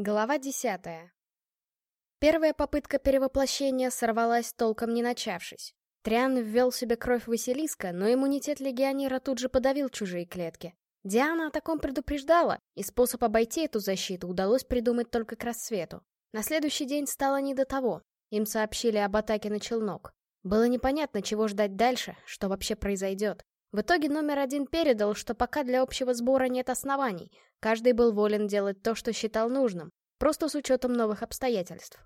Глава десятая. Первая попытка перевоплощения сорвалась, толком не начавшись. Триан ввел себе кровь Василиска, но иммунитет легионера тут же подавил чужие клетки. Диана о таком предупреждала, и способ обойти эту защиту удалось придумать только к рассвету. На следующий день стало не до того. Им сообщили об атаке на челнок. Было непонятно, чего ждать дальше, что вообще произойдет. В итоге номер один передал, что пока для общего сбора нет оснований, каждый был волен делать то, что считал нужным, просто с учетом новых обстоятельств.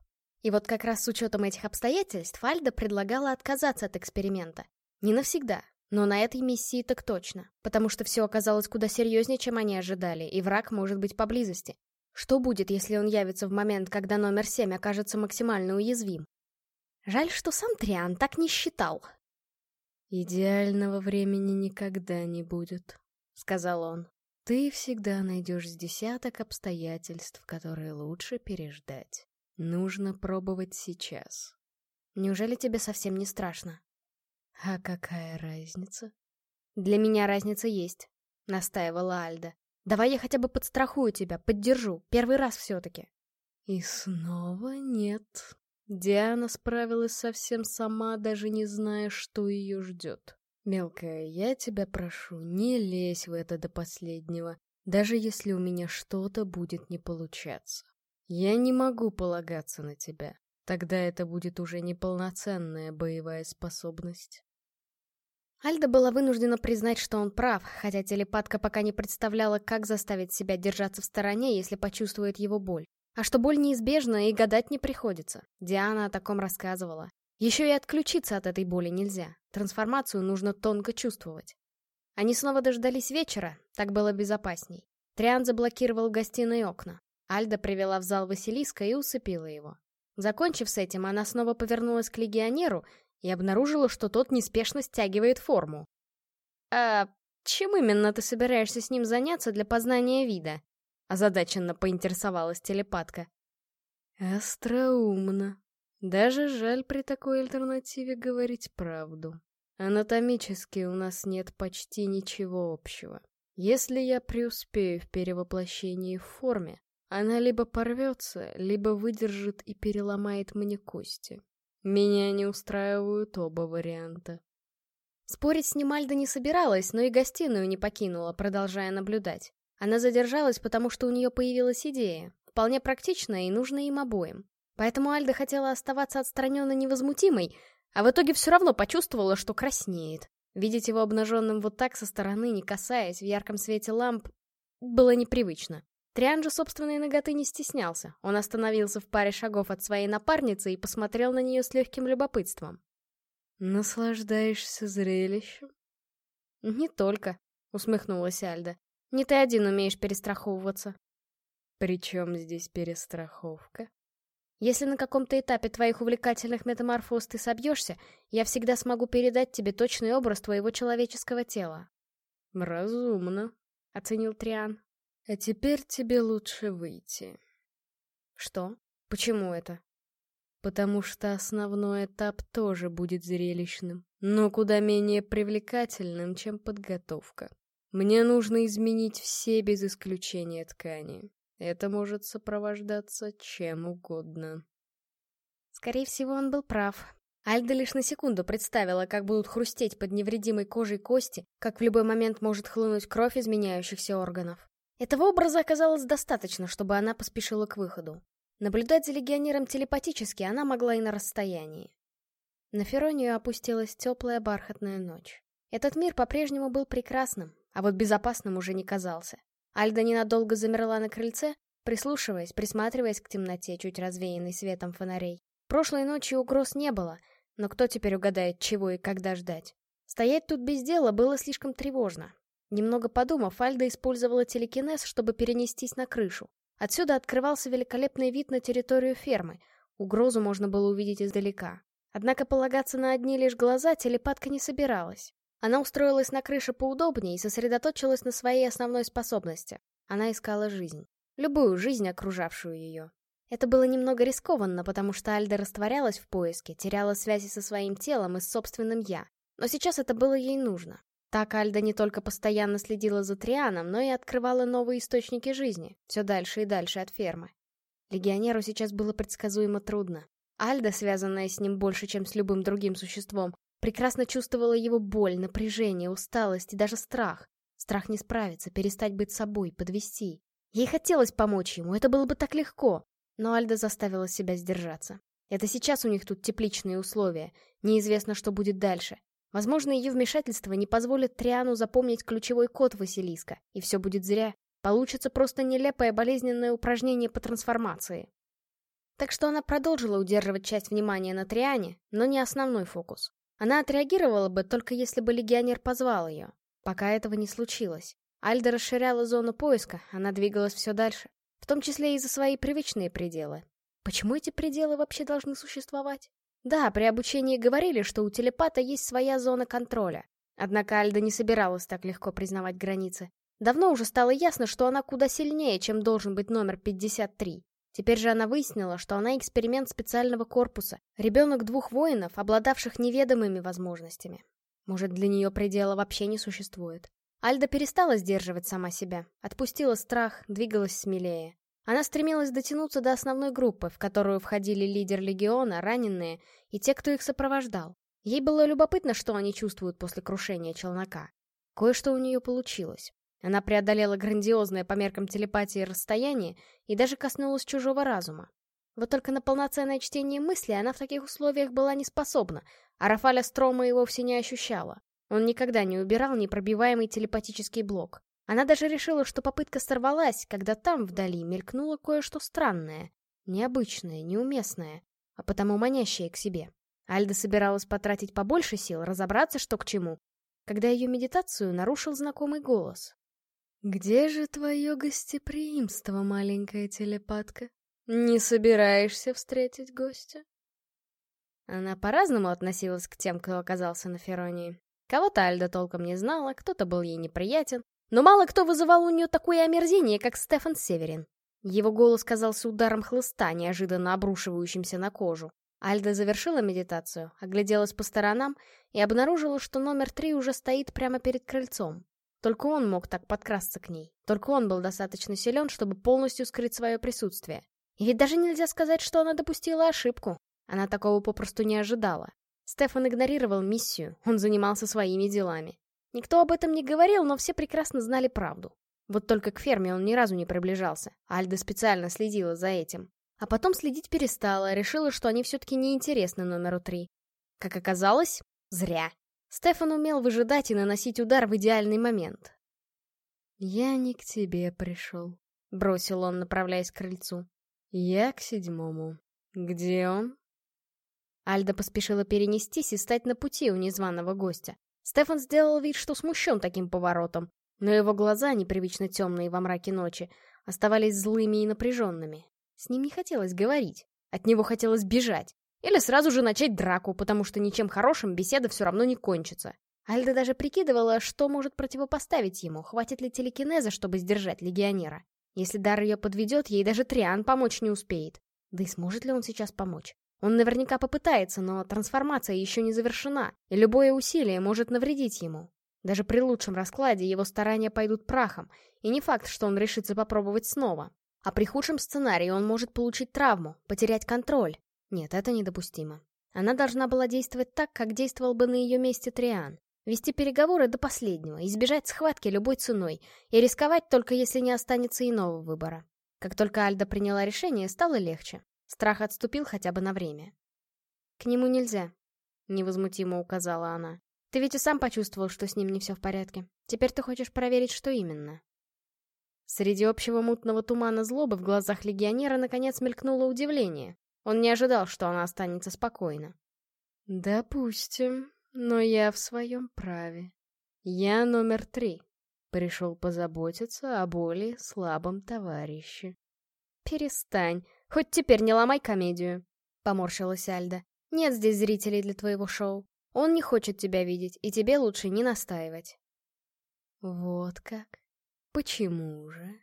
И вот как раз с учетом этих обстоятельств Альда предлагала отказаться от эксперимента. Не навсегда, но на этой миссии так точно, потому что все оказалось куда серьезнее, чем они ожидали, и враг может быть поблизости. Что будет, если он явится в момент, когда номер семь окажется максимально уязвим? Жаль, что сам Триан так не считал, «Идеального времени никогда не будет», — сказал он. «Ты всегда найдешь с десяток обстоятельств, которые лучше переждать. Нужно пробовать сейчас». «Неужели тебе совсем не страшно?» «А какая разница?» «Для меня разница есть», — настаивала Альда. «Давай я хотя бы подстрахую тебя, поддержу, первый раз все-таки». «И снова нет», Диана справилась совсем сама, даже не зная, что ее ждет. «Мелкая, я тебя прошу, не лезь в это до последнего, даже если у меня что-то будет не получаться. Я не могу полагаться на тебя. Тогда это будет уже неполноценная боевая способность». Альда была вынуждена признать, что он прав, хотя телепатка пока не представляла, как заставить себя держаться в стороне, если почувствует его боль. А что боль неизбежна и гадать не приходится. Диана о таком рассказывала. Еще и отключиться от этой боли нельзя. Трансформацию нужно тонко чувствовать. Они снова дождались вечера, так было безопасней. Триан заблокировал гостиные окна. Альда привела в зал Василиска и усыпила его. Закончив с этим, она снова повернулась к легионеру и обнаружила, что тот неспешно стягивает форму. «А чем именно ты собираешься с ним заняться для познания вида?» Озадаченно поинтересовалась телепатка. Остроумно. Даже жаль при такой альтернативе говорить правду. Анатомически у нас нет почти ничего общего. Если я преуспею в перевоплощении в форме, она либо порвется, либо выдержит и переломает мне кости. Меня не устраивают оба варианта. Спорить с ним Альда не собиралась, но и гостиную не покинула, продолжая наблюдать. Она задержалась, потому что у нее появилась идея, вполне практичная и нужная им обоим. Поэтому Альда хотела оставаться отстраненно невозмутимой, а в итоге все равно почувствовала, что краснеет. Видеть его обнаженным вот так со стороны, не касаясь, в ярком свете ламп, было непривычно. Триан же собственной ноготы не стеснялся. Он остановился в паре шагов от своей напарницы и посмотрел на нее с легким любопытством. «Наслаждаешься зрелищем?» «Не только», — усмехнулась Альда. Не ты один умеешь перестраховываться. Причем здесь перестраховка? Если на каком-то этапе твоих увлекательных метаморфоз ты собьешься, я всегда смогу передать тебе точный образ твоего человеческого тела. Разумно, — оценил Триан. А теперь тебе лучше выйти. Что? Почему это? Потому что основной этап тоже будет зрелищным, но куда менее привлекательным, чем подготовка. Мне нужно изменить все без исключения ткани. Это может сопровождаться чем угодно. Скорее всего, он был прав. Альда лишь на секунду представила, как будут хрустеть под невредимой кожей кости, как в любой момент может хлынуть кровь изменяющихся органов. Этого образа оказалось достаточно, чтобы она поспешила к выходу. Наблюдать за легионером телепатически она могла и на расстоянии. На Феронию опустилась теплая бархатная ночь. Этот мир по-прежнему был прекрасным, а вот безопасным уже не казался. Альда ненадолго замерла на крыльце, прислушиваясь, присматриваясь к темноте, чуть развеянной светом фонарей. Прошлой ночью угроз не было, но кто теперь угадает, чего и когда ждать? Стоять тут без дела было слишком тревожно. Немного подумав, Альда использовала телекинез, чтобы перенестись на крышу. Отсюда открывался великолепный вид на территорию фермы. Угрозу можно было увидеть издалека. Однако полагаться на одни лишь глаза телепатка не собиралась. Она устроилась на крыше поудобнее и сосредоточилась на своей основной способности. Она искала жизнь. Любую жизнь, окружавшую ее. Это было немного рискованно, потому что Альда растворялась в поиске, теряла связи со своим телом и с собственным «я». Но сейчас это было ей нужно. Так Альда не только постоянно следила за Трианом, но и открывала новые источники жизни, все дальше и дальше от фермы. Легионеру сейчас было предсказуемо трудно. Альда, связанная с ним больше, чем с любым другим существом, прекрасно чувствовала его боль, напряжение, усталость и даже страх. Страх не справиться, перестать быть собой, подвести. Ей хотелось помочь ему, это было бы так легко. Но Альда заставила себя сдержаться. Это сейчас у них тут тепличные условия. Неизвестно, что будет дальше. Возможно, ее вмешательство не позволит Триану запомнить ключевой код Василиска, и все будет зря. Получится просто нелепое болезненное упражнение по трансформации. Так что она продолжила удерживать часть внимания на Триане, но не основной фокус. Она отреагировала бы, только если бы легионер позвал ее. Пока этого не случилось. Альда расширяла зону поиска, она двигалась все дальше. В том числе и за свои привычные пределы. Почему эти пределы вообще должны существовать? Да, при обучении говорили, что у телепата есть своя зона контроля. Однако Альда не собиралась так легко признавать границы. Давно уже стало ясно, что она куда сильнее, чем должен быть номер 53. Теперь же она выяснила, что она эксперимент специального корпуса, ребенок двух воинов, обладавших неведомыми возможностями. Может, для нее предела вообще не существует. Альда перестала сдерживать сама себя, отпустила страх, двигалась смелее. Она стремилась дотянуться до основной группы, в которую входили лидер легиона, раненые и те, кто их сопровождал. Ей было любопытно, что они чувствуют после крушения челнока. Кое-что у нее получилось. Она преодолела грандиозное по меркам телепатии расстояние и даже коснулась чужого разума. Вот только на полноценное чтение мысли она в таких условиях была не способна, а Рафаля Строма и вовсе не ощущала. Он никогда не убирал непробиваемый телепатический блок. Она даже решила, что попытка сорвалась, когда там, вдали, мелькнуло кое-что странное, необычное, неуместное, а потому манящее к себе. Альда собиралась потратить побольше сил, разобраться, что к чему, когда ее медитацию нарушил знакомый голос. «Где же твое гостеприимство, маленькая телепатка? Не собираешься встретить гостя?» Она по-разному относилась к тем, кто оказался на Феронии. Кого-то Альда толком не знала, кто-то был ей неприятен, но мало кто вызывал у нее такое омерзение, как Стефан Северин. Его голос казался ударом хлыста, неожиданно обрушивающимся на кожу. Альда завершила медитацию, огляделась по сторонам и обнаружила, что номер три уже стоит прямо перед крыльцом. Только он мог так подкрасться к ней. Только он был достаточно силен, чтобы полностью скрыть свое присутствие. И ведь даже нельзя сказать, что она допустила ошибку. Она такого попросту не ожидала. Стефан игнорировал миссию, он занимался своими делами. Никто об этом не говорил, но все прекрасно знали правду. Вот только к ферме он ни разу не приближался. Альда специально следила за этим. А потом следить перестала, решила, что они все-таки неинтересны номеру три. Как оказалось, зря. Стефан умел выжидать и наносить удар в идеальный момент. «Я не к тебе пришел», — бросил он, направляясь к крыльцу. «Я к седьмому. Где он?» Альда поспешила перенестись и стать на пути у незваного гостя. Стефан сделал вид, что смущен таким поворотом, но его глаза, непривычно темные во мраке ночи, оставались злыми и напряженными. С ним не хотелось говорить, от него хотелось бежать. Или сразу же начать драку, потому что ничем хорошим беседа все равно не кончится. Альда даже прикидывала, что может противопоставить ему, хватит ли телекинеза, чтобы сдержать легионера. Если дар ее подведет, ей даже Триан помочь не успеет. Да и сможет ли он сейчас помочь? Он наверняка попытается, но трансформация еще не завершена, и любое усилие может навредить ему. Даже при лучшем раскладе его старания пойдут прахом, и не факт, что он решится попробовать снова. А при худшем сценарии он может получить травму, потерять контроль, нет, это недопустимо. Она должна была действовать так, как действовал бы на ее месте Триан. Вести переговоры до последнего, избежать схватки любой ценой и рисковать только если не останется иного выбора. Как только Альда приняла решение, стало легче. Страх отступил хотя бы на время. «К нему нельзя», — невозмутимо указала она. «Ты ведь и сам почувствовал, что с ним не все в порядке. Теперь ты хочешь проверить, что именно». Среди общего мутного тумана злобы в глазах легионера наконец мелькнуло удивление. Он не ожидал, что она останется спокойна. «Допустим, но я в своем праве. Я номер три. Пришел позаботиться о более слабом товарище». «Перестань, хоть теперь не ломай комедию», — поморщилась Альда. «Нет здесь зрителей для твоего шоу. Он не хочет тебя видеть, и тебе лучше не настаивать». «Вот как? Почему же?»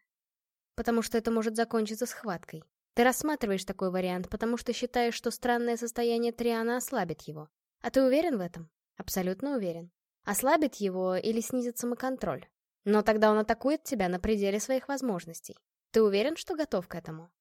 «Потому что это может закончиться схваткой. Ты рассматриваешь такой вариант, потому что считаешь, что странное состояние Триана ослабит его. А ты уверен в этом? Абсолютно уверен. Ослабит его или снизит самоконтроль. Но тогда он атакует тебя на пределе своих возможностей. Ты уверен, что готов к этому?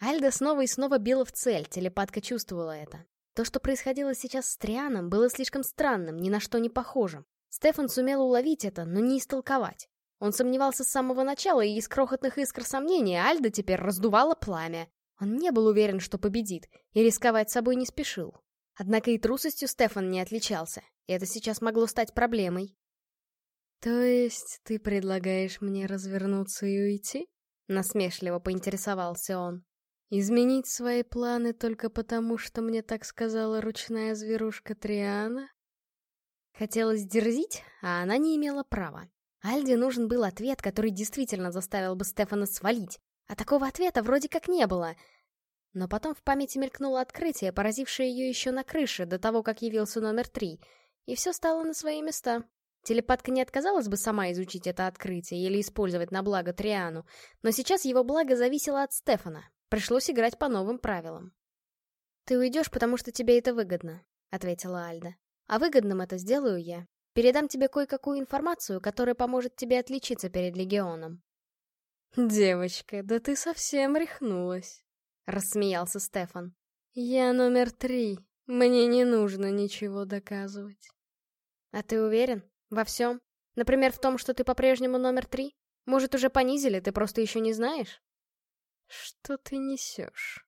Альда снова и снова била в цель, телепатка чувствовала это. То, что происходило сейчас с Трианом, было слишком странным, ни на что не похожим. Стефан сумел уловить это, но не истолковать. Он сомневался с самого начала, и из крохотных искр сомнения Альда теперь раздувала пламя. Он не был уверен, что победит, и рисковать собой не спешил. Однако и трусостью Стефан не отличался, и это сейчас могло стать проблемой. «То есть ты предлагаешь мне развернуться и уйти?» Насмешливо поинтересовался он. «Изменить свои планы только потому, что мне так сказала ручная зверушка Триана?» Хотелось дерзить, а она не имела права. Альде нужен был ответ, который действительно заставил бы Стефана свалить. А такого ответа вроде как не было. Но потом в памяти мелькнуло открытие, поразившее ее еще на крыше, до того, как явился номер три. И все стало на свои места. Телепатка не отказалась бы сама изучить это открытие или использовать на благо Триану, но сейчас его благо зависело от Стефана. Пришлось играть по новым правилам. «Ты уйдешь, потому что тебе это выгодно», — ответила Альда. «А выгодным это сделаю я. Передам тебе кое-какую информацию, которая поможет тебе отличиться перед Легионом». «Девочка, да ты совсем рехнулась», — рассмеялся Стефан. «Я номер три. Мне не нужно ничего доказывать». «А ты уверен?» Во всем? Например, в том, что ты по-прежнему номер три? Может, уже понизили, ты просто еще не знаешь? Что ты несешь?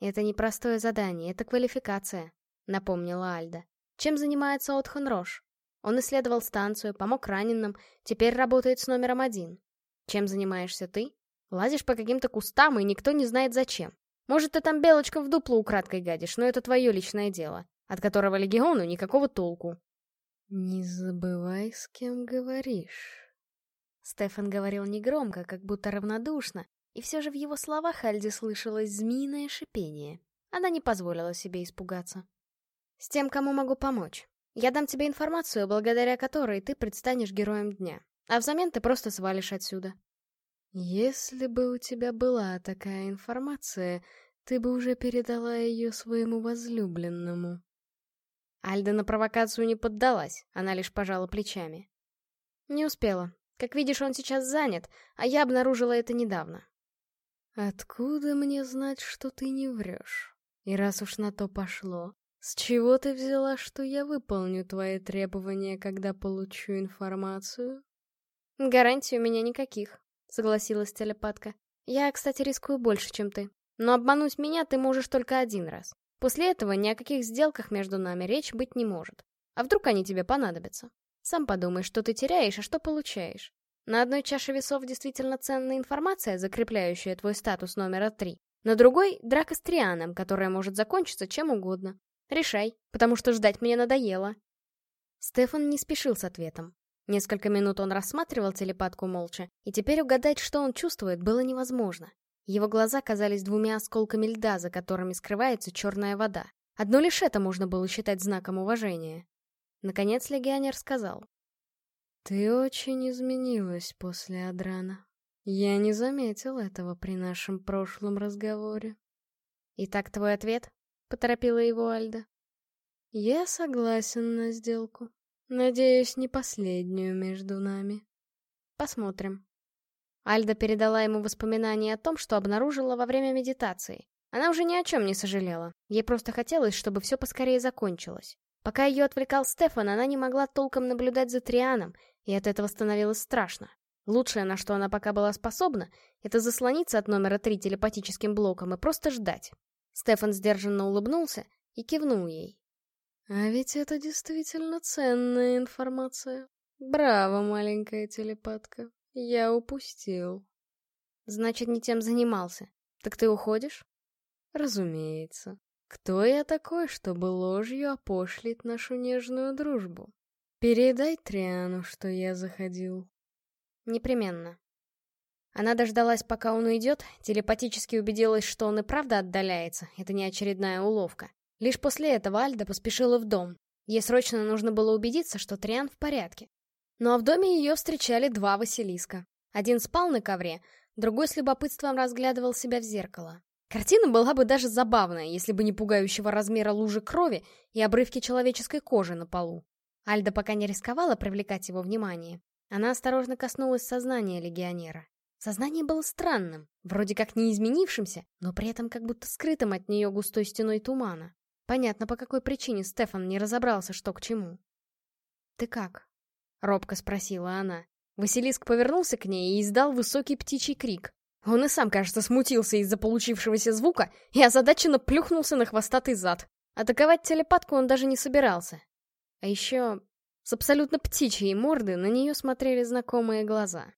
Это не простое задание, это квалификация, напомнила Альда. Чем занимается Отхан Рош? Он исследовал станцию, помог раненым, теперь работает с номером один. Чем занимаешься ты? Лазишь по каким-то кустам, и никто не знает зачем. Может, ты там белочкам в дупло украдкой гадишь, но это твое личное дело, от которого Легиону никакого толку. «Не забывай, с кем говоришь». Стефан говорил негромко, как будто равнодушно, и все же в его словах Альди слышалось змеиное шипение. Она не позволила себе испугаться. «С тем, кому могу помочь. Я дам тебе информацию, благодаря которой ты предстанешь героем дня, а взамен ты просто свалишь отсюда». «Если бы у тебя была такая информация, ты бы уже передала ее своему возлюбленному», Альда на провокацию не поддалась, она лишь пожала плечами. Не успела. Как видишь, он сейчас занят, а я обнаружила это недавно. Откуда мне знать, что ты не врешь? И раз уж на то пошло, с чего ты взяла, что я выполню твои требования, когда получу информацию? Гарантий у меня никаких, согласилась телепатка. Я, кстати, рискую больше, чем ты. Но обмануть меня ты можешь только один раз. После этого ни о каких сделках между нами речь быть не может. А вдруг они тебе понадобятся? Сам подумай, что ты теряешь, а что получаешь. На одной чаше весов действительно ценная информация, закрепляющая твой статус номера три. На другой — драка с Трианом, которая может закончиться чем угодно. Решай, потому что ждать мне надоело. Стефан не спешил с ответом. Несколько минут он рассматривал телепатку молча, и теперь угадать, что он чувствует, было невозможно. Его глаза казались двумя осколками льда, за которыми скрывается черная вода. Одно лишь это можно было считать знаком уважения. Наконец легионер сказал. «Ты очень изменилась после Адрана. Я не заметил этого при нашем прошлом разговоре». «Итак, твой ответ?» — поторопила его Альда. «Я согласен на сделку. Надеюсь, не последнюю между нами». «Посмотрим», Альда передала ему воспоминания о том, что обнаружила во время медитации. Она уже ни о чем не сожалела. Ей просто хотелось, чтобы все поскорее закончилось. Пока ее отвлекал Стефан, она не могла толком наблюдать за Трианом, и от этого становилось страшно. Лучшее, на что она пока была способна, это заслониться от номера три телепатическим блоком и просто ждать. Стефан сдержанно улыбнулся и кивнул ей. «А ведь это действительно ценная информация. Браво, маленькая телепатка». Я упустил. Значит, не тем занимался. Так ты уходишь? Разумеется. Кто я такой, чтобы ложью опошлить нашу нежную дружбу? Передай Триану, что я заходил. Непременно. Она дождалась, пока он уйдет, телепатически убедилась, что он и правда отдаляется, это не очередная уловка. Лишь после этого Альда поспешила в дом. Ей срочно нужно было убедиться, что Триан в порядке. Ну а в доме ее встречали два Василиска. Один спал на ковре, другой с любопытством разглядывал себя в зеркало. Картина была бы даже забавная, если бы не пугающего размера лужи крови и обрывки человеческой кожи на полу. Альда пока не рисковала привлекать его внимание. Она осторожно коснулась сознания легионера. Сознание было странным, вроде как не изменившимся, но при этом как будто скрытым от нее густой стеной тумана. Понятно, по какой причине Стефан не разобрался, что к чему. «Ты как?» — робко спросила она. Василиск повернулся к ней и издал высокий птичий крик. Он и сам, кажется, смутился из-за получившегося звука и озадаченно плюхнулся на хвостатый зад. Атаковать телепатку он даже не собирался. А еще с абсолютно птичьей морды на нее смотрели знакомые глаза.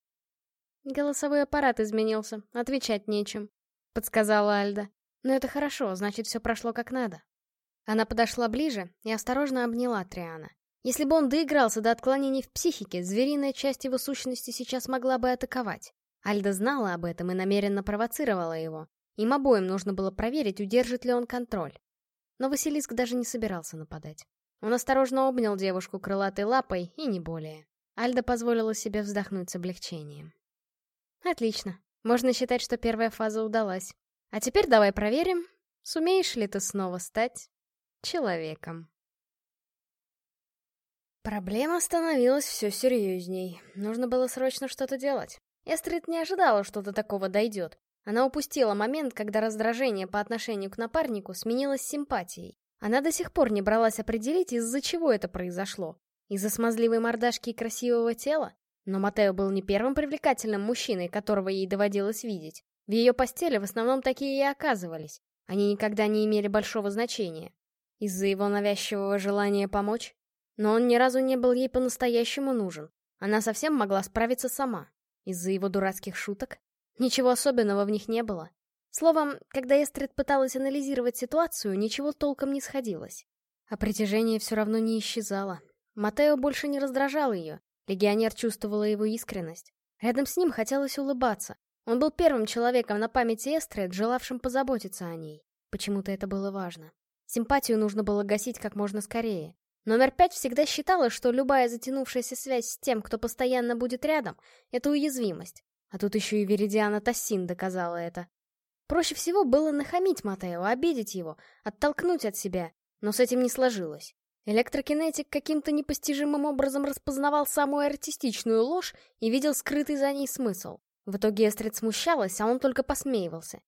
«Голосовой аппарат изменился, отвечать нечем», — подсказала Альда. «Но это хорошо, значит, все прошло как надо». Она подошла ближе и осторожно обняла Триана. Если бы он доигрался до отклонений в психике, звериная часть его сущности сейчас могла бы атаковать. Альда знала об этом и намеренно провоцировала его. Им обоим нужно было проверить, удержит ли он контроль. Но Василиск даже не собирался нападать. Он осторожно обнял девушку крылатой лапой, и не более. Альда позволила себе вздохнуть с облегчением. Отлично. Можно считать, что первая фаза удалась. А теперь давай проверим, сумеешь ли ты снова стать человеком. Проблема становилась все серьезней. Нужно было срочно что-то делать. Эстрид не ожидала, что до такого дойдет. Она упустила момент, когда раздражение по отношению к напарнику сменилось симпатией. Она до сих пор не бралась определить, из-за чего это произошло. Из-за смазливой мордашки и красивого тела? Но Матео был не первым привлекательным мужчиной, которого ей доводилось видеть. В ее постели в основном такие и оказывались. Они никогда не имели большого значения. Из-за его навязчивого желания помочь? Но он ни разу не был ей по-настоящему нужен. Она совсем могла справиться сама. Из-за его дурацких шуток? Ничего особенного в них не было. Словом, когда Эстрид пыталась анализировать ситуацию, ничего толком не сходилось. А притяжение все равно не исчезало. Матео больше не раздражал ее. Легионер чувствовала его искренность. Рядом с ним хотелось улыбаться. Он был первым человеком на памяти Эстрид, желавшим позаботиться о ней. Почему-то это было важно. Симпатию нужно было гасить как можно скорее. Номер пять всегда считала, что любая затянувшаяся связь с тем, кто постоянно будет рядом, — это уязвимость. А тут еще и Веридиана Тассин доказала это. Проще всего было нахамить Матео, обидеть его, оттолкнуть от себя, но с этим не сложилось. Электрокинетик каким-то непостижимым образом распознавал самую артистичную ложь и видел скрытый за ней смысл. В итоге Эстрид смущалась, а он только посмеивался.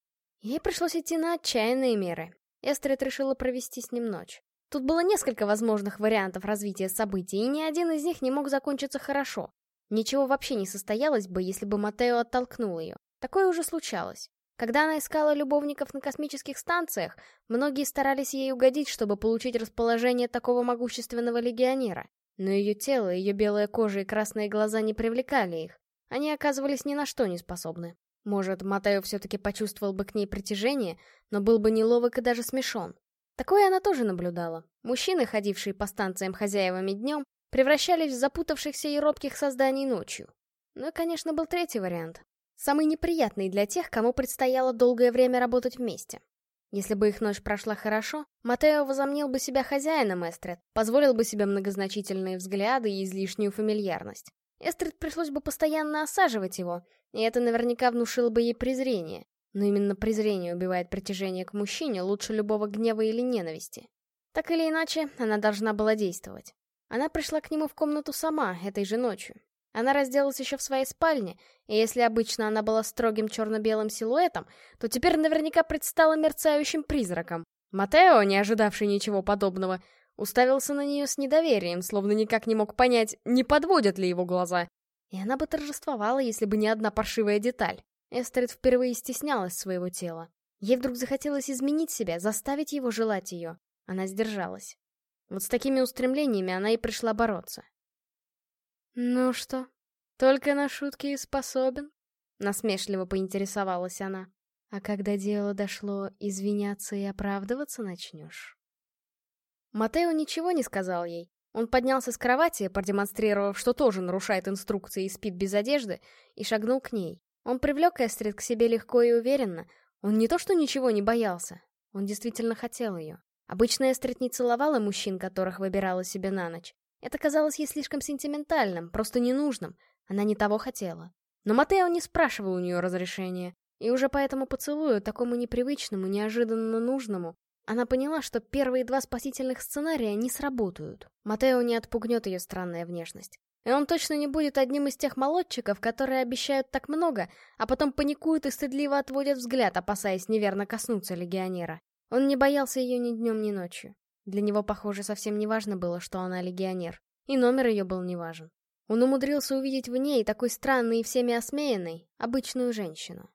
Ей пришлось идти на отчаянные меры. Эстрид решила провести с ним ночь. Тут было несколько возможных вариантов развития событий, и ни один из них не мог закончиться хорошо. Ничего вообще не состоялось бы, если бы Матео оттолкнул ее. Такое уже случалось. Когда она искала любовников на космических станциях, многие старались ей угодить, чтобы получить расположение такого могущественного легионера. Но ее тело, ее белая кожа и красные глаза не привлекали их. Они оказывались ни на что не способны. Может, Матео все-таки почувствовал бы к ней притяжение, но был бы неловок и даже смешон. Такое она тоже наблюдала. Мужчины, ходившие по станциям хозяевами днем, превращались в запутавшихся и робких созданий ночью. Ну и, конечно, был третий вариант. Самый неприятный для тех, кому предстояло долгое время работать вместе. Если бы их ночь прошла хорошо, Матео возомнил бы себя хозяином Эстрид, позволил бы себе многозначительные взгляды и излишнюю фамильярность. Эстрид пришлось бы постоянно осаживать его, и это наверняка внушило бы ей презрение. Но именно презрение убивает притяжение к мужчине лучше любого гнева или ненависти. Так или иначе, она должна была действовать. Она пришла к нему в комнату сама, этой же ночью. Она разделась еще в своей спальне, и если обычно она была строгим черно-белым силуэтом, то теперь наверняка предстала мерцающим призраком. Матео, не ожидавший ничего подобного, уставился на нее с недоверием, словно никак не мог понять, не подводят ли его глаза. И она бы торжествовала, если бы не одна паршивая деталь. Эстерит впервые стеснялась своего тела. Ей вдруг захотелось изменить себя, заставить его желать ее. Она сдержалась. Вот с такими устремлениями она и пришла бороться. «Ну что, только на шутки и способен?» Насмешливо поинтересовалась она. «А когда дело дошло, извиняться и оправдываться начнешь?» Матео ничего не сказал ей. Он поднялся с кровати, продемонстрировав, что тоже нарушает инструкции и спит без одежды, и шагнул к ней. Он привлек Эстрид к себе легко и уверенно. Он не то что ничего не боялся, он действительно хотел ее. Обычно Эстрид не целовала мужчин, которых выбирала себе на ночь. Это казалось ей слишком сентиментальным, просто ненужным. Она не того хотела. Но Матео не спрашивал у нее разрешения. И уже по этому поцелую, такому непривычному, неожиданно нужному, она поняла, что первые два спасительных сценария не сработают. Матео не отпугнет ее странная внешность. И он точно не будет одним из тех молодчиков, которые обещают так много, а потом паникуют и стыдливо отводят взгляд, опасаясь неверно коснуться легионера. Он не боялся ее ни днем, ни ночью. Для него, похоже, совсем не важно было, что она легионер. И номер ее был не важен. Он умудрился увидеть в ней такой странной и всеми осмеянной, обычную женщину.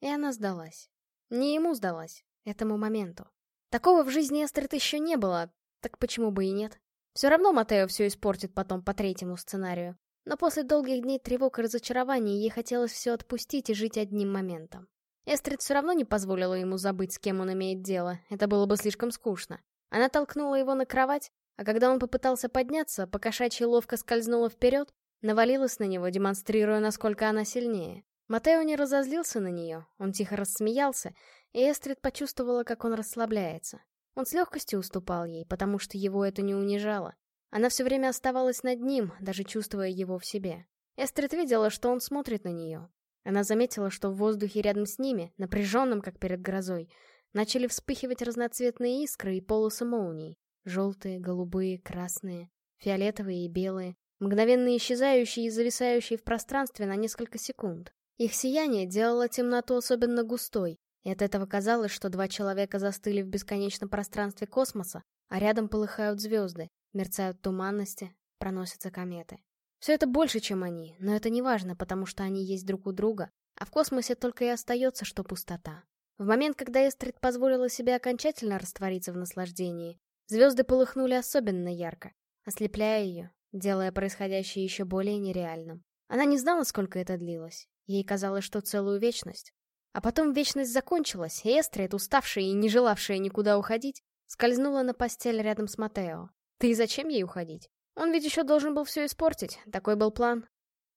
И она сдалась. Не ему сдалась, этому моменту. Такого в жизни Эстрид еще не было, так почему бы и нет? Все равно Матео все испортит потом по третьему сценарию. Но после долгих дней тревог и разочарований ей хотелось все отпустить и жить одним моментом. Эстрид все равно не позволила ему забыть, с кем он имеет дело, это было бы слишком скучно. Она толкнула его на кровать, а когда он попытался подняться, покошачьи ловко скользнула вперед, навалилась на него, демонстрируя, насколько она сильнее. Матео не разозлился на нее, он тихо рассмеялся, и Эстрид почувствовала, как он расслабляется. Он с легкостью уступал ей, потому что его это не унижало. Она все время оставалась над ним, даже чувствуя его в себе. Эстрид видела, что он смотрит на нее. Она заметила, что в воздухе рядом с ними, напряженном, как перед грозой, начали вспыхивать разноцветные искры и полосы молний. Желтые, голубые, красные, фиолетовые и белые, мгновенно исчезающие и зависающие в пространстве на несколько секунд. Их сияние делало темноту особенно густой, и от этого казалось, что два человека застыли в бесконечном пространстве космоса, а рядом полыхают звезды, мерцают туманности, проносятся кометы. Все это больше, чем они, но это не важно, потому что они есть друг у друга, а в космосе только и остается, что пустота. В момент, когда Эстрид позволила себе окончательно раствориться в наслаждении, звезды полыхнули особенно ярко, ослепляя ее, делая происходящее еще более нереальным. Она не знала, сколько это длилось. Ей казалось, что целую вечность. А потом вечность закончилась, и Эстрид, уставшая и не желавшая никуда уходить, скользнула на постель рядом с Матео. Ты зачем ей уходить? Он ведь еще должен был все испортить, такой был план.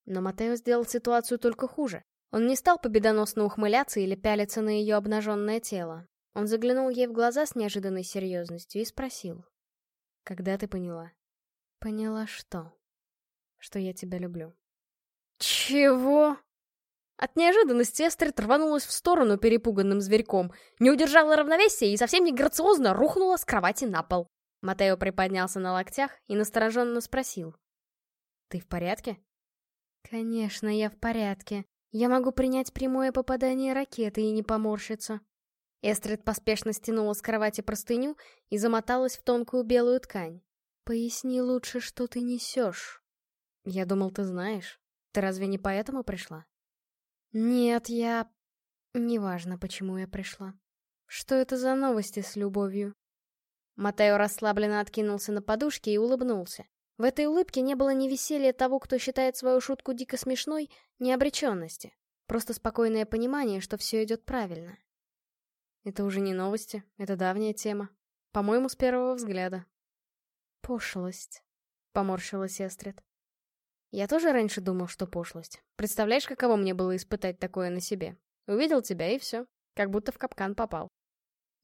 Но Матео сделал ситуацию только хуже. Он не стал победоносно ухмыляться или пялиться на ее обнаженное тело. Он заглянул ей в глаза с неожиданной серьезностью и спросил. «Когда ты поняла?» «Поняла что?» «Что я тебя люблю». «Чего?» От неожиданности Эстрид рванулась в сторону перепуганным зверьком, не удержала равновесия и совсем не грациозно рухнула с кровати на пол. Матео приподнялся на локтях и настороженно спросил. «Ты в порядке?» «Конечно, я в порядке. Я могу принять прямое попадание ракеты и не поморщиться». Эстрид поспешно стянула с кровати простыню и замоталась в тонкую белую ткань. «Поясни лучше, что ты несешь». «Я думал, ты знаешь. Ты разве не поэтому пришла?» Нет, я... Неважно, почему я пришла. Что это за новости с любовью? Матео расслабленно откинулся на подушке и улыбнулся. В этой улыбке не было ни веселья того, кто считает свою шутку дико смешной, ни обреченности. Просто спокойное понимание, что все идет правильно. Это уже не новости, это давняя тема. По-моему, с первого взгляда. Пошлость, поморщилась Эстрид. Я тоже раньше думал, что пошлость. Представляешь, каково мне было испытать такое на себе? Увидел тебя и все. Как будто в капкан попал.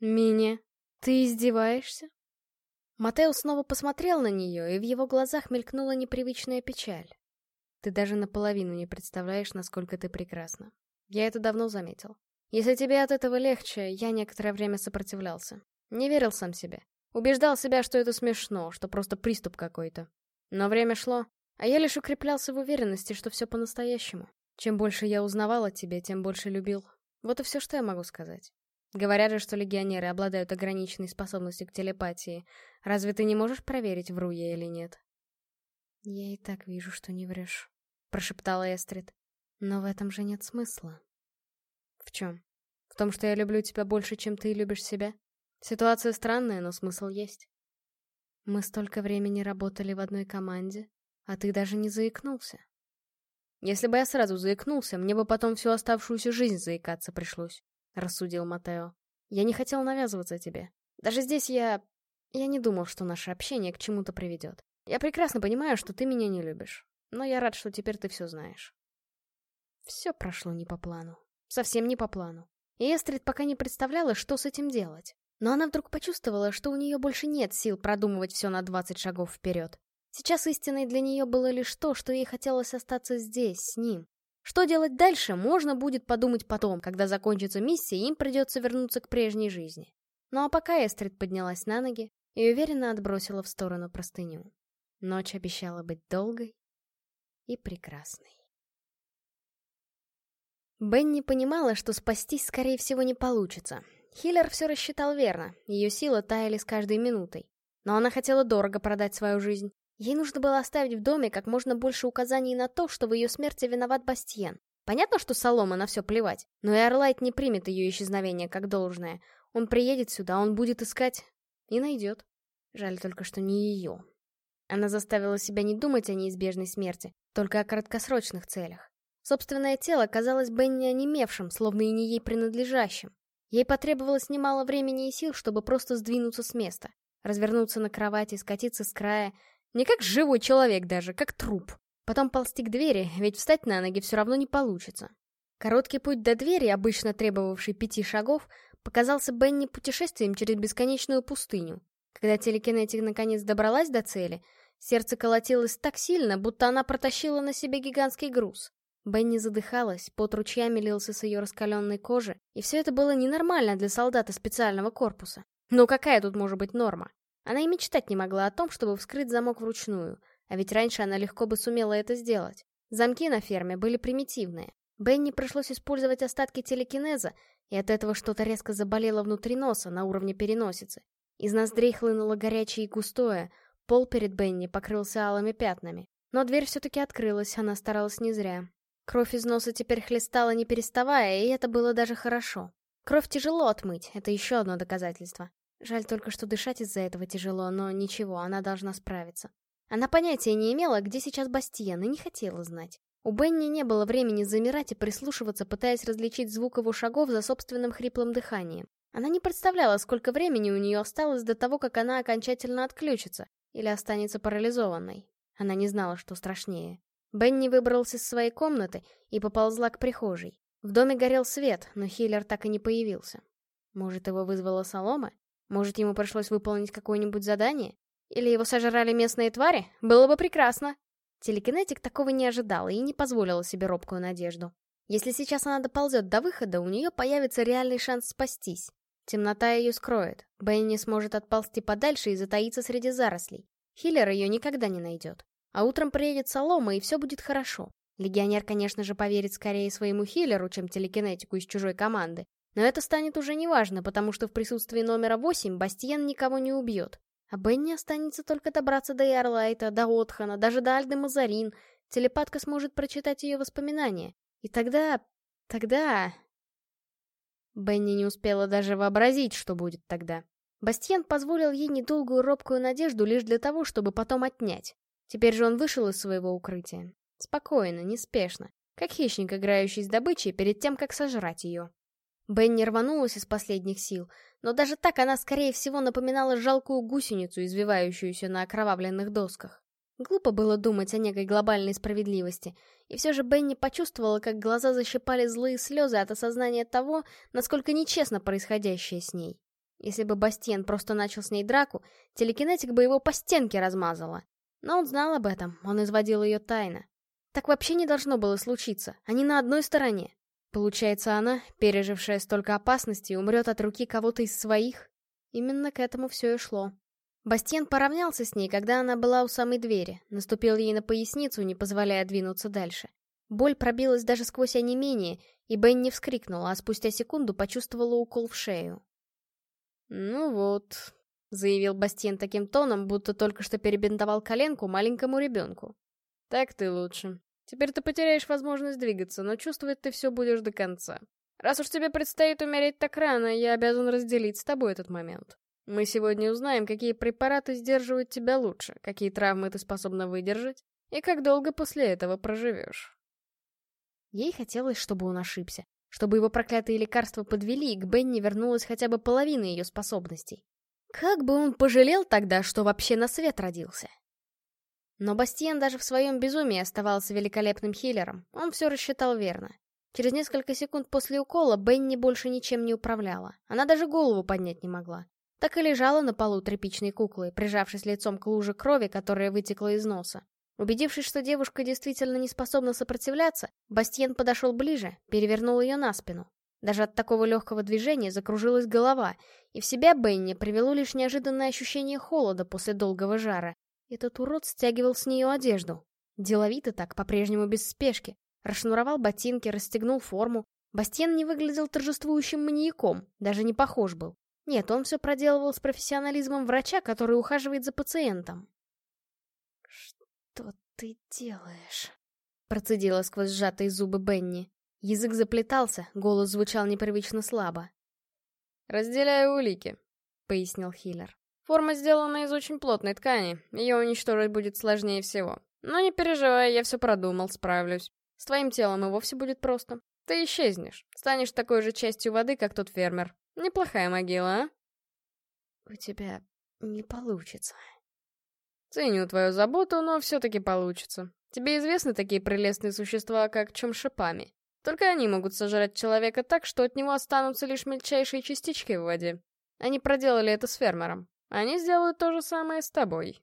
Меня? Ты издеваешься? Матео снова посмотрел на нее, и в его глазах мелькнула непривычная печаль. Ты даже наполовину не представляешь, насколько ты прекрасна. Я это давно заметил. Если тебе от этого легче, я некоторое время сопротивлялся. Не верил сам себе. Убеждал себя, что это смешно, что просто приступ какой-то. Но время шло, а я лишь укреплялся в уверенности, что все по-настоящему. Чем больше я узнавал о тебе, тем больше любил. Вот и все, что я могу сказать. Говорят же, что легионеры обладают ограниченной способностью к телепатии. Разве ты не можешь проверить, вру я или нет? Я и так вижу, что не врешь, прошептала Эстрид. Но в этом же нет смысла. В чем? В том, что я люблю тебя больше, чем ты любишь себя? Ситуация странная, но смысл есть. Мы столько времени работали в одной команде, а ты даже не заикнулся. Если бы я сразу заикнулся, мне бы потом всю оставшуюся жизнь заикаться пришлось, — рассудил Матео. Я не хотел навязываться тебе. Даже здесь я... Я не думал, что наше общение к чему-то приведет. Я прекрасно понимаю, что ты меня не любишь. Но я рад, что теперь ты все знаешь. Все прошло не по плану. Совсем не по плану. И Эстрид пока не представляла, что с этим делать. Но она вдруг почувствовала, что у нее больше нет сил продумывать все на 20 шагов вперед. Сейчас истиной для нее было лишь то, что ей хотелось остаться здесь, с ним. Что делать дальше, можно будет подумать потом, когда закончится миссия, им придется вернуться к прежней жизни. Ну а пока Эстрид поднялась на ноги и уверенно отбросила в сторону простыню. Ночь обещала быть долгой и прекрасной. Бенни понимала, что спастись, скорее всего, не получится. Хиллер все рассчитал верно, ее силы таяли с каждой минутой. Но она хотела дорого продать свою жизнь. Ей нужно было оставить в доме как можно больше указаний на то, что в ее смерти виноват Бастиен. Понятно, что Солома на все плевать, но и Орлайт не примет ее исчезновение как должное. Он приедет сюда, он будет искать и найдет. Жаль только, что не ее. Она заставила себя не думать о неизбежной смерти, только о краткосрочных целях. Собственное тело казалось Бенни онемевшим, словно и не ей принадлежащим. Ей потребовалось немало времени и сил, чтобы просто сдвинуться с места, развернуться на кровати, скатиться с края. Не как живой человек даже, как труп. Потом ползти к двери, ведь встать на ноги все равно не получится. Короткий путь до двери, обычно требовавший пяти шагов, показался Бенни путешествием через бесконечную пустыню. Когда телекинетик наконец добралась до цели, сердце колотилось так сильно, будто она протащила на себе гигантский груз. Бенни задыхалась, пот ручьями лился с ее раскаленной кожи, и все это было ненормально для солдата специального корпуса. Но какая тут может быть норма? Она и мечтать не могла о том, чтобы вскрыть замок вручную, а ведь раньше она легко бы сумела это сделать. Замки на ферме были примитивные. Бенни пришлось использовать остатки телекинеза, и от этого что-то резко заболело внутри носа, на уровне переносицы. Из ноздрей хлынуло горячее и густое, пол перед Бенни покрылся алыми пятнами. Но дверь все-таки открылась, она старалась не зря. Кровь из носа теперь хлестала не переставая, и это было даже хорошо. Кровь тяжело отмыть, это еще одно доказательство. Жаль только, что дышать из-за этого тяжело, но ничего, она должна справиться. Она понятия не имела, где сейчас Бастиен, и не хотела знать. У Бенни не было времени замирать и прислушиваться, пытаясь различить звук его шагов за собственным хриплым дыханием. Она не представляла, сколько времени у нее осталось до того, как она окончательно отключится или останется парализованной. Она не знала, что страшнее. Бенни выбрался из своей комнаты и поползла к прихожей. В доме горел свет, но Хиллер так и не появился. Может, его вызвала солома? Может, ему пришлось выполнить какое-нибудь задание? Или его сожрали местные твари? Было бы прекрасно. Телекинетик такого не ожидала и не позволила себе робкую надежду. Если сейчас она доползет до выхода, у нее появится реальный шанс спастись. Темнота ее скроет. Бенни сможет отползти подальше и затаиться среди зарослей. Хиллер ее никогда не найдет. А утром приедет Солома, и все будет хорошо. Легионер, конечно же, поверит скорее своему хиллеру, чем телекинетику из чужой команды. Но это станет уже неважно, потому что в присутствии номера 8 Бастиен никого не убьет. А Бенни останется только добраться до Ярлайта, до Отхана, даже до Альды Мазарин. Телепатка сможет прочитать ее воспоминания. И тогда... тогда... Бенни не успела даже вообразить, что будет тогда. Бастиен позволил ей недолгую робкую надежду лишь для того, чтобы потом отнять. Теперь же он вышел из своего укрытия. Спокойно, неспешно, как хищник, играющий с добычей перед тем, как сожрать ее. Бенни рванулась из последних сил, но даже так она, скорее всего, напоминала жалкую гусеницу, извивающуюся на окровавленных досках. Глупо было думать о некой глобальной справедливости, и все же Бенни почувствовала, как глаза защипали злые слезы от осознания того, насколько нечестно происходящее с ней. Если бы Бастиен просто начал с ней драку, телекинетик бы его по стенке размазала. Но он знал об этом, он изводил ее тайно. Так вообще не должно было случиться, они на одной стороне. Получается, она, пережившая столько опасностей, умрет от руки кого-то из своих? Именно к этому все и шло. Бастиен поравнялся с ней, когда она была у самой двери, наступил ей на поясницу, не позволяя двинуться дальше. Боль пробилась даже сквозь онемение, и Бенни вскрикнула, а спустя секунду почувствовала укол в шею. «Ну вот», — заявил Бастиен таким тоном, будто только что перебинтовал коленку маленькому ребенку. «Так ты лучше. Теперь ты потеряешь возможность двигаться, но чувствовать ты все будешь до конца. Раз уж тебе предстоит умереть так рано, я обязан разделить с тобой этот момент. Мы сегодня узнаем, какие препараты сдерживают тебя лучше, какие травмы ты способна выдержать, и как долго после этого проживешь». Ей хотелось, чтобы он ошибся, чтобы его проклятые лекарства подвели, и к Бенни вернулась хотя бы половина ее способностей. Как бы он пожалел тогда, что вообще на свет родился. Но Бастиен даже в своем безумии оставался великолепным хиллером. Он все рассчитал верно. Через несколько секунд после укола Бенни больше ничем не управляла. Она даже голову поднять не могла. Так и лежала на полу тряпичной куклы, прижавшись лицом к луже крови, которая вытекла из носа. Убедившись, что девушка действительно не способна сопротивляться, Бастиен подошел ближе, перевернул ее на спину. Даже от такого легкого движения закружилась голова, и в себя Бенни привело лишь неожиданное ощущение холода после долгого жара. Этот урод стягивал с нее одежду. Деловито так, по-прежнему без спешки. Расшнуровал ботинки, расстегнул форму. Бастиен не выглядел торжествующим маньяком, даже не похож был. Нет, он все проделывал с профессионализмом врача, который ухаживает за пациентом. «Что ты делаешь?» Процедила сквозь сжатые зубы Бенни. Язык заплетался, голос звучал непривычно слабо. «Разделяю улики», — пояснил Хиллер. «Форма сделана из очень плотной ткани, ее уничтожить будет сложнее всего. Но не переживай, я все продумал, справлюсь. С твоим телом и вовсе будет просто. Ты исчезнешь, станешь такой же частью воды, как тот фермер. Неплохая могила, а?» «У тебя не получится». «Ценю твою заботу, но все-таки получится. Тебе известны такие прелестные существа, как чумшипами? Только они могут сожрать человека так, что от него останутся лишь мельчайшие частички в воде. Они проделали это с фермером. Они сделают то же самое с тобой.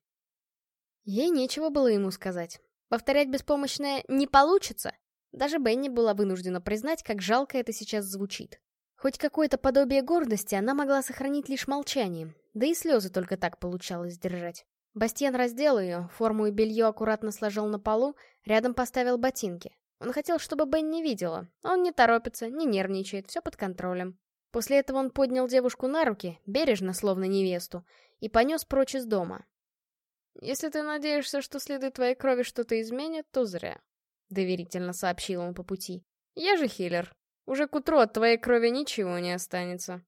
Ей нечего было ему сказать. Повторять беспомощное «не получится» даже Бенни была вынуждена признать, как жалко это сейчас звучит. Хоть какое-то подобие гордости она могла сохранить лишь молчанием, да и слезы только так получалось сдержать. Бастиен раздел ее, форму и белье аккуратно сложил на полу, рядом поставил ботинки. Он хотел, чтобы Бен не видела. Он не торопится, не нервничает, все под контролем. После этого он поднял девушку на руки, бережно, словно невесту, и понес прочь из дома. «Если ты надеешься, что следы твоей крови что-то изменят, то зря», — доверительно сообщил он по пути. «Я же хиллер. Уже к утру от твоей крови ничего не останется».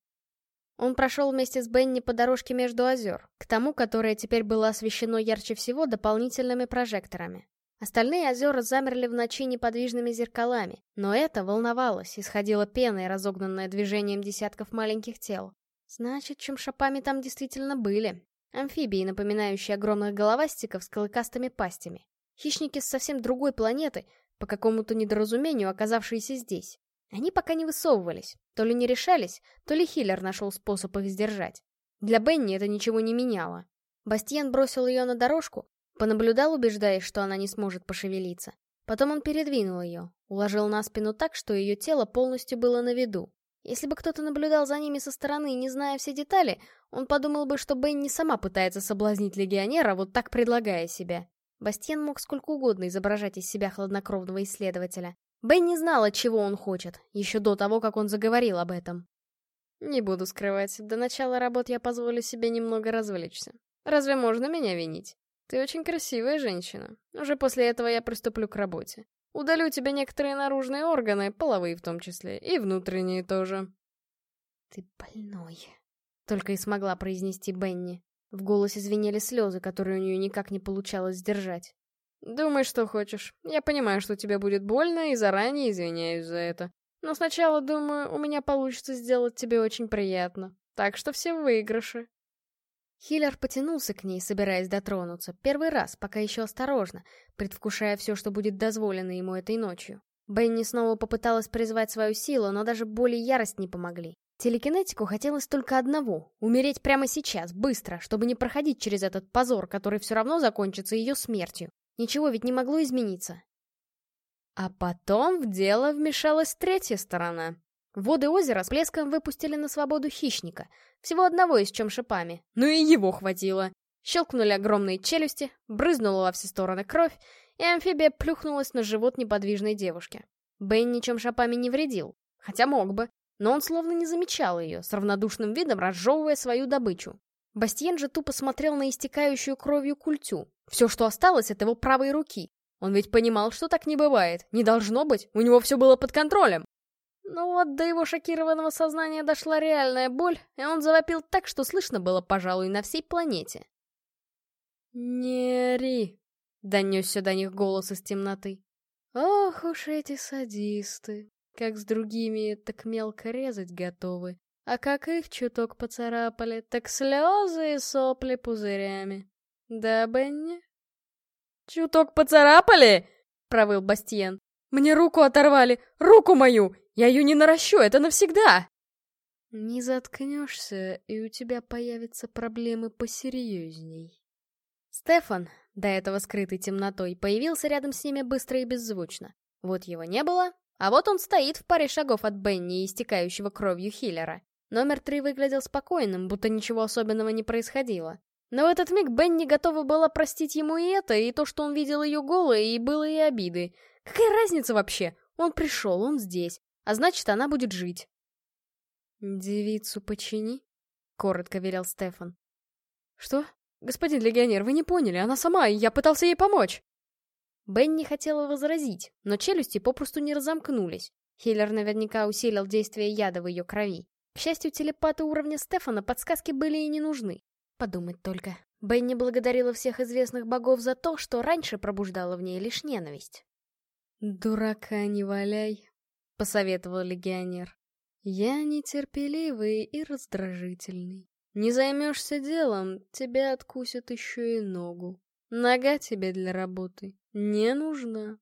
Он прошел вместе с Бенни по дорожке между озер, к тому, которое теперь было освещено ярче всего дополнительными прожекторами. Остальные озера замерли в ночи неподвижными зеркалами, но это волновалось, исходила пеной, разогнанная движением десятков маленьких тел. Значит, чем шапами там действительно были. Амфибии, напоминающие огромных головастиков с клыкастыми пастями. Хищники с совсем другой планеты, по какому-то недоразумению оказавшиеся здесь. Они пока не высовывались, то ли не решались, то ли Хиллер нашел способ их сдержать. Для Бенни это ничего не меняло. Бастиен бросил ее на дорожку, понаблюдал, убеждаясь, что она не сможет пошевелиться. Потом он передвинул ее, уложил на спину так, что ее тело полностью было на виду. Если бы кто-то наблюдал за ними со стороны, не зная все детали, он подумал бы, что Бенни сама пытается соблазнить легионера, вот так предлагая себя. Бастиен мог сколько угодно изображать из себя хладнокровного исследователя. Бен не знала, чего он хочет, еще до того, как он заговорил об этом. «Не буду скрывать, до начала работ я позволю себе немного развлечься. Разве можно меня винить? Ты очень красивая женщина. Уже после этого я приступлю к работе. Удалю тебе некоторые наружные органы, половые в том числе, и внутренние тоже». «Ты больной», — только и смогла произнести Бенни. В голосе звенели слезы, которые у нее никак не получалось сдержать. «Думай, что хочешь. Я понимаю, что тебе будет больно, и заранее извиняюсь за это. Но сначала, думаю, у меня получится сделать тебе очень приятно. Так что все выигрыши». Хиллер потянулся к ней, собираясь дотронуться, первый раз, пока еще осторожно, предвкушая все, что будет дозволено ему этой ночью. Бенни снова попыталась призвать свою силу, но даже боль и ярость не помогли. Телекинетику хотелось только одного — умереть прямо сейчас, быстро, чтобы не проходить через этот позор, который все равно закончится ее смертью. Ничего ведь не могло измениться. А потом в дело вмешалась третья сторона. Воды озера с плеском выпустили на свободу хищника. Всего одного из чем шипами. Ну и его хватило. Щелкнули огромные челюсти, брызнула во все стороны кровь, и амфибия плюхнулась на живот неподвижной девушки. Бен ничем шапами не вредил, хотя мог бы, но он словно не замечал ее, с равнодушным видом разжевывая свою добычу. Бастиен же тупо смотрел на истекающую кровью культю. Все, что осталось от его правой руки. Он ведь понимал, что так не бывает. Не должно быть, у него все было под контролем. Но вот до его шокированного сознания дошла реальная боль, и он завопил так, что слышно было, пожалуй, на всей планете. «Не ори!» — донесся до них голос из темноты. «Ох уж эти садисты! Как с другими так мелко резать готовы. А как их чуток поцарапали, так слезы и сопли пузырями. Да, Бенни? «Чуток поцарапали?» — провыл Бастиен. «Мне руку оторвали! Руку мою! Я ее не наращу, это навсегда!» «Не заткнешься, и у тебя появятся проблемы посерьезней». Стефан, до этого скрытый темнотой, появился рядом с ними быстро и беззвучно. Вот его не было, а вот он стоит в паре шагов от Бенни, истекающего кровью Хиллера. Номер три выглядел спокойным, будто ничего особенного не происходило. Но в этот миг Бенни готова была простить ему и это, и то, что он видел ее голой, и было и обиды. Какая разница вообще? Он пришел, он здесь, а значит, она будет жить. «Девицу почини», — коротко велел Стефан. «Что? Господин легионер, вы не поняли, она сама, и я пытался ей помочь!» Бенни хотела возразить, но челюсти попросту не разомкнулись. Хиллер наверняка усилил действие яда в ее крови. К счастью, телепаты уровня Стефана подсказки были и не нужны. Подумать только. Бенни благодарила всех известных богов за то, что раньше пробуждала в ней лишь ненависть. «Дурака не валяй», — посоветовал легионер. «Я нетерпеливый и раздражительный. Не займешься делом, тебя откусят еще и ногу. Нога тебе для работы не нужна».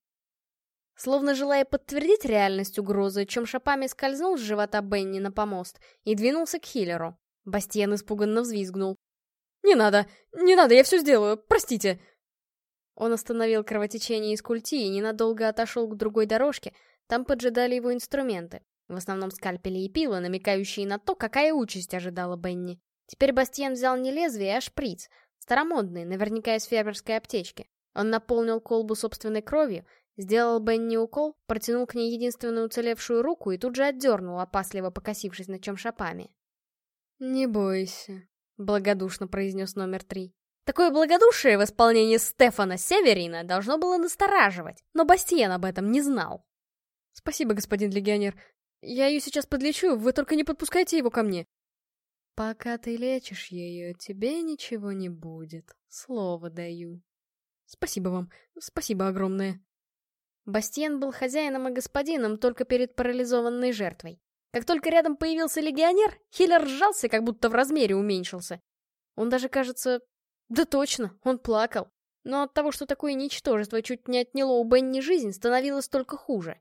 Словно желая подтвердить реальность угрозы, чем шапами скользнул с живота Бенни на помост и двинулся к Хиллеру. Бастиен испуганно взвизгнул. «Не надо! Не надо, я все сделаю! Простите!» Он остановил кровотечение из культи и ненадолго отошел к другой дорожке, там поджидали его инструменты. В основном скальпели и пилы, намекающие на то, какая участь ожидала Бенни. Теперь Бастиен взял не лезвие, а шприц. Старомодный, наверняка из фермерской аптечки. Он наполнил колбу собственной кровью, сделал Бенни укол, протянул к ней единственную уцелевшую руку и тут же отдернул, опасливо покосившись на чем шапами. «Не бойся», — благодушно произнес номер три. Такое благодушие в исполнении Стефана Северина должно было настораживать, но Бастиен об этом не знал. «Спасибо, господин легионер. Я ее сейчас подлечу, вы только не подпускайте его ко мне». «Пока ты лечишь ее, тебе ничего не будет. Слово даю». «Спасибо вам. Спасибо огромное». Бастиен был хозяином и господином только перед парализованной жертвой. Как только рядом появился легионер, Хиллер сжался, как будто в размере уменьшился. Он даже, кажется... Да точно, он плакал. Но от того, что такое ничтожество чуть не отняло у Бенни жизнь, становилось только хуже.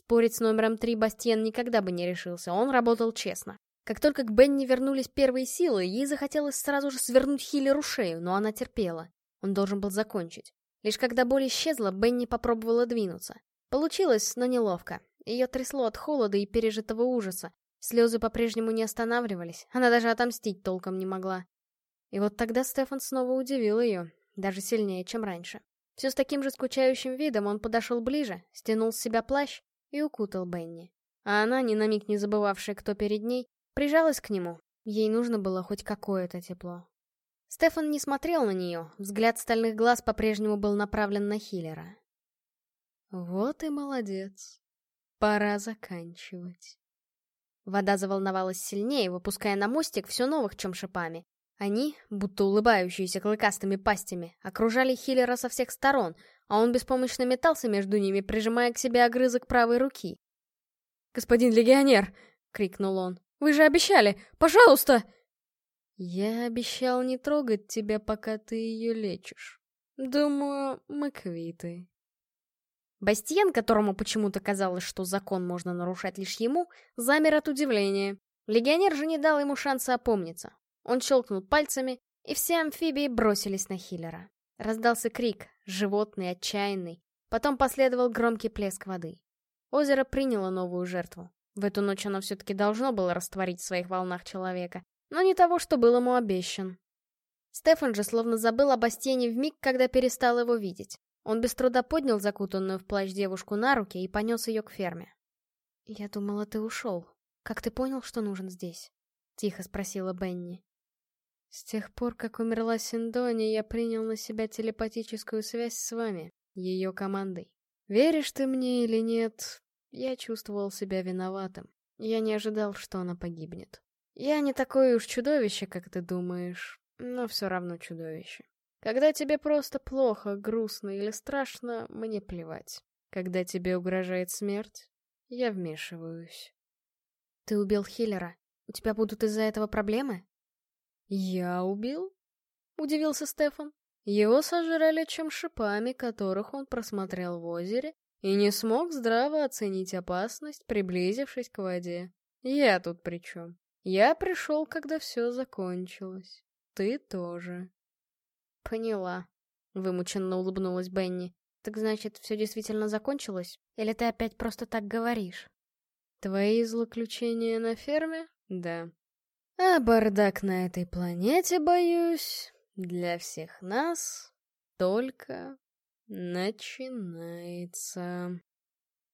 Спорить с номером три Бастиен никогда бы не решился, он работал честно. Как только к Бенни вернулись первые силы, ей захотелось сразу же свернуть Хиллеру шею, но она терпела. Он должен был закончить. Лишь когда боль исчезла, Бенни попробовала двинуться. Получилось, но неловко. Ее трясло от холода и пережитого ужаса. Слезы по-прежнему не останавливались, она даже отомстить толком не могла. И вот тогда Стефан снова удивил ее, даже сильнее, чем раньше. Все с таким же скучающим видом он подошел ближе, стянул с себя плащ и укутал Бенни. А она, ни на миг не забывавшая, кто перед ней, прижалась к нему. Ей нужно было хоть какое-то тепло. Стефан не смотрел на нее, взгляд стальных глаз по-прежнему был направлен на Хиллера. «Вот и молодец», Пора заканчивать. Вода заволновалась сильнее, выпуская на мостик все новых чем шипами. Они, будто улыбающиеся клыкастыми пастями, окружали Хиллера со всех сторон, а он беспомощно метался между ними, прижимая к себе огрызок правой руки. «Господин легионер!» — крикнул он. «Вы же обещали! Пожалуйста!» «Я обещал не трогать тебя, пока ты ее лечишь. Думаю, мы квиты». Бастиен, которому почему-то казалось, что закон можно нарушать лишь ему, замер от удивления. Легионер же не дал ему шанса опомниться. Он щелкнул пальцами, и все амфибии бросились на Хиллера. Раздался крик, животный, отчаянный. Потом последовал громкий плеск воды. Озеро приняло новую жертву. В эту ночь оно все-таки должно было растворить в своих волнах человека, но не того, что был ему обещан. Стефан же словно забыл о Бастиене в миг, когда перестал его видеть. Он без труда поднял закутанную в плащ девушку на руки и понес ее к ферме. «Я думала, ты ушел. Как ты понял, что нужен здесь?» — тихо спросила Бенни. «С тех пор, как умерла Синдони, я принял на себя телепатическую связь с вами, ее командой. Веришь ты мне или нет, я чувствовал себя виноватым. Я не ожидал, что она погибнет. Я не такое уж чудовище, как ты думаешь, но все равно чудовище. Когда тебе просто плохо, грустно или страшно, мне плевать. Когда тебе угрожает смерть, я вмешиваюсь. Ты убил Хиллера. У тебя будут из-за этого проблемы? Я убил? Удивился Стефан. Его сожрали чем шипами, которых он просмотрел в озере, и не смог здраво оценить опасность, приблизившись к воде. Я тут при чем? Я пришел, когда все закончилось. Ты тоже. «Поняла», — вымученно улыбнулась Бенни. «Так значит, все действительно закончилось? Или ты опять просто так говоришь?» «Твои злоключения на ферме? Да. А бардак на этой планете, боюсь, для всех нас только начинается.